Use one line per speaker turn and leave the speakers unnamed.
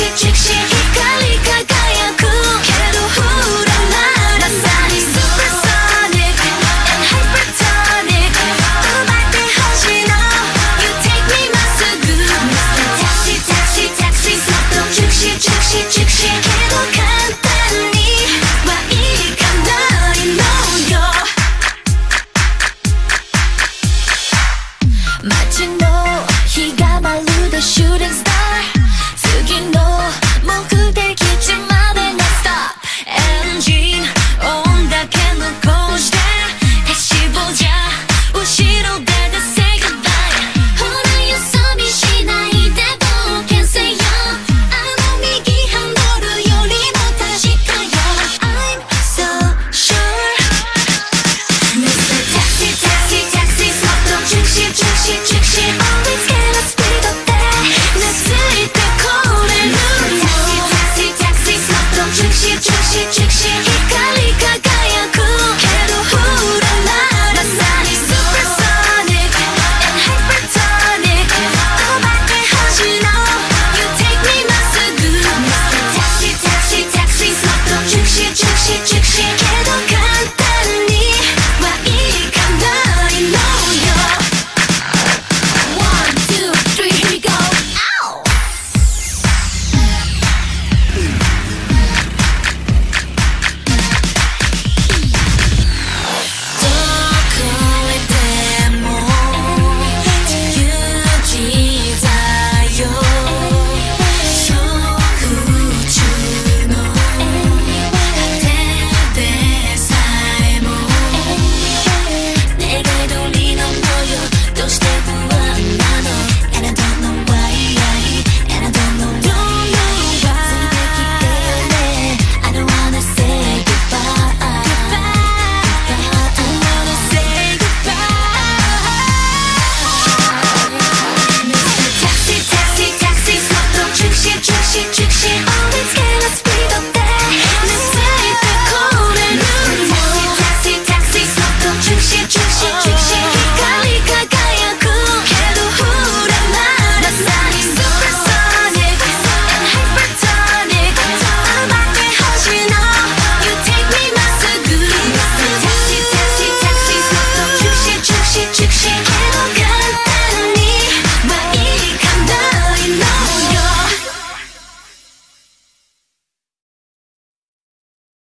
chick, chick, chick.